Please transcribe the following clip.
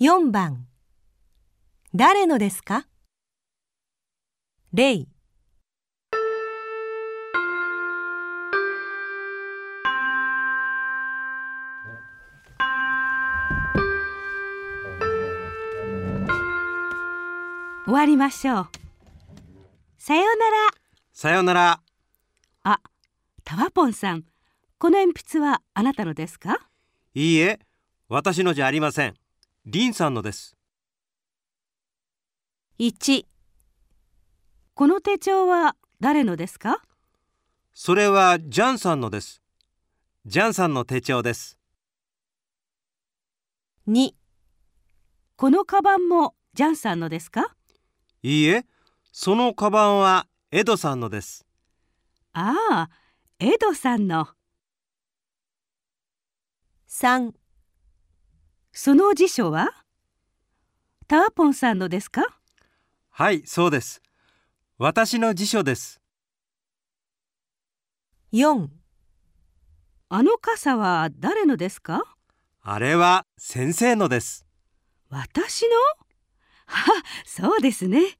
4番。誰のですか？例終わりましょう。さようなら。さようなら。あタワポンさん。この鉛筆はあなたのですか？いいえ、私のじゃありません。リンさんのです。1この手帳は誰のですか？それはジャンさんのです。ジャンさんの手帳です。2このカバンもジャンさんのですか？いいえ、そのカバンはエドさんのです。ああエドさんの3その辞書は？タワポンさんのですか？はい、そうです。私の辞書です。4あの傘は誰のですか？あれは先生のです。私の？は そうですね